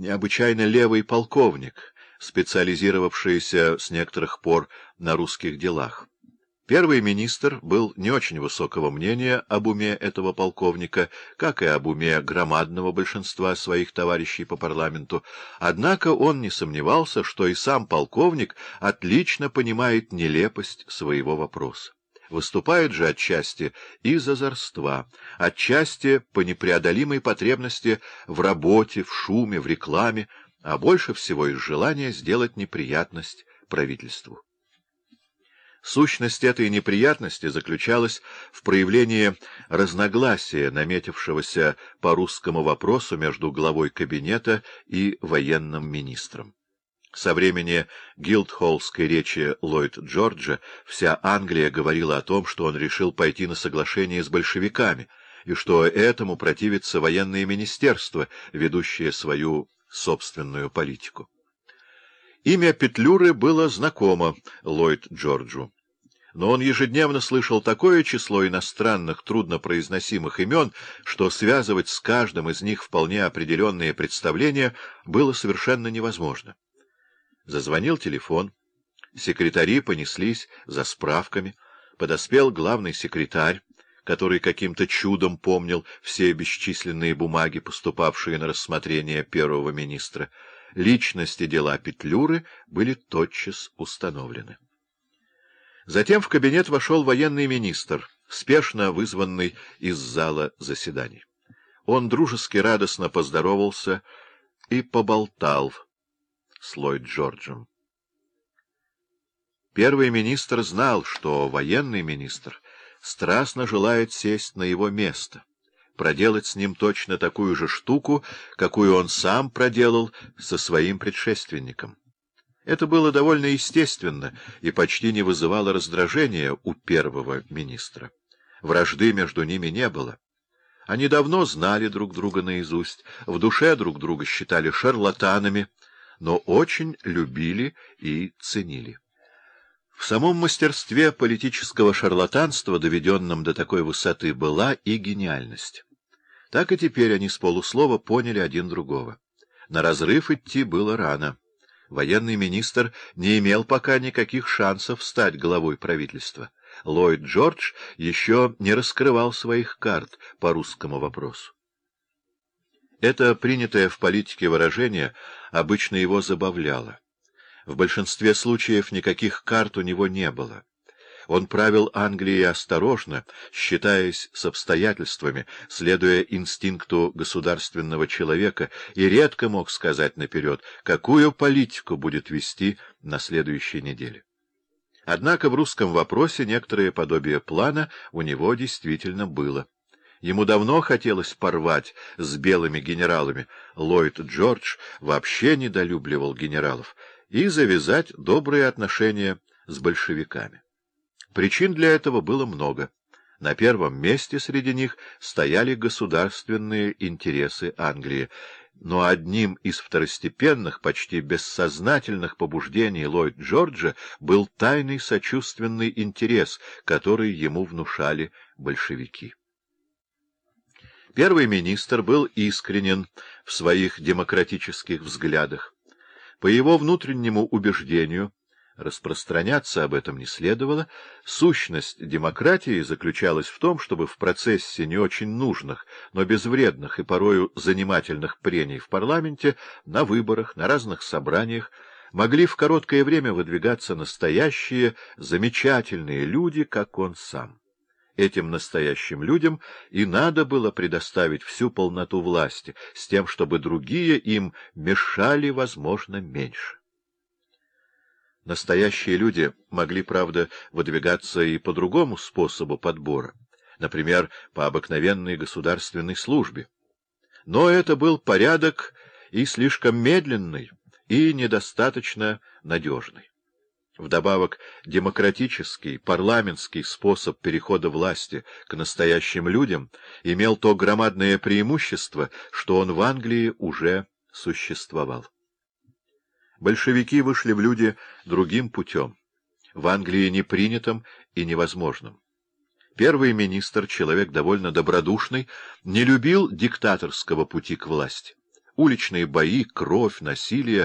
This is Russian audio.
необычайно левый полковник, специализировавшийся с некоторых пор на русских делах. Первый министр был не очень высокого мнения об уме этого полковника, как и об уме громадного большинства своих товарищей по парламенту, однако он не сомневался, что и сам полковник отлично понимает нелепость своего вопроса. Выступает же отчасти из озорства, отчасти по непреодолимой потребности в работе, в шуме, в рекламе, а больше всего из желания сделать неприятность правительству. Сущность этой неприятности заключалась в проявлении разногласия, наметившегося по русскому вопросу между главой кабинета и военным министром. Со времени гилдхоллской речи Ллойд Джорджа вся Англия говорила о том, что он решил пойти на соглашение с большевиками, и что этому противится военное министерство, ведущее свою собственную политику. Имя Петлюры было знакомо Ллойд Джорджу. Но он ежедневно слышал такое число иностранных, труднопроизносимых имен, что связывать с каждым из них вполне определенные представления было совершенно невозможно. Зазвонил телефон, секретари понеслись за справками, подоспел главный секретарь, который каким-то чудом помнил все бесчисленные бумаги, поступавшие на рассмотрение первого министра — личности дела Петлюры были тотчас установлены. Затем в кабинет вошел военный министр, спешно вызванный из зала заседаний. Он дружески радостно поздоровался и поболтал с Ллойд Джорджем. Первый министр знал, что военный министр страстно желает сесть на его место проделать с ним точно такую же штуку, какую он сам проделал со своим предшественником. Это было довольно естественно и почти не вызывало раздражения у первого министра. Вражды между ними не было. Они давно знали друг друга наизусть, в душе друг друга считали шарлатанами, но очень любили и ценили. В самом мастерстве политического шарлатанства, доведенном до такой высоты, была и гениальность. Так и теперь они с полуслова поняли один другого. На разрыв идти было рано. Военный министр не имел пока никаких шансов стать главой правительства. Ллойд Джордж еще не раскрывал своих карт по русскому вопросу. Это принятое в политике выражение обычно его забавляло. В большинстве случаев никаких карт у него не было. Он правил Англией осторожно, считаясь с обстоятельствами, следуя инстинкту государственного человека, и редко мог сказать наперед, какую политику будет вести на следующей неделе. Однако в русском вопросе некоторое подобие плана у него действительно было. Ему давно хотелось порвать с белыми генералами, Ллойд Джордж вообще недолюбливал генералов, и завязать добрые отношения с большевиками. Причин для этого было много. На первом месте среди них стояли государственные интересы Англии, но одним из второстепенных, почти бессознательных побуждений Ллойд Джорджа был тайный сочувственный интерес, который ему внушали большевики. Первый министр был искренен в своих демократических взглядах. По его внутреннему убеждению, распространяться об этом не следовало, сущность демократии заключалась в том, чтобы в процессе не очень нужных, но безвредных и порою занимательных прений в парламенте, на выборах, на разных собраниях, могли в короткое время выдвигаться настоящие, замечательные люди, как он сам. Этим настоящим людям и надо было предоставить всю полноту власти, с тем, чтобы другие им мешали, возможно, меньше. Настоящие люди могли, правда, выдвигаться и по другому способу подбора, например, по обыкновенной государственной службе. Но это был порядок и слишком медленный, и недостаточно надежный. Вдобавок, демократический, парламентский способ перехода власти к настоящим людям имел то громадное преимущество, что он в Англии уже существовал. Большевики вышли в люди другим путем, в Англии непринятым и невозможным. Первый министр, человек довольно добродушный, не любил диктаторского пути к власти. Уличные бои, кровь, насилие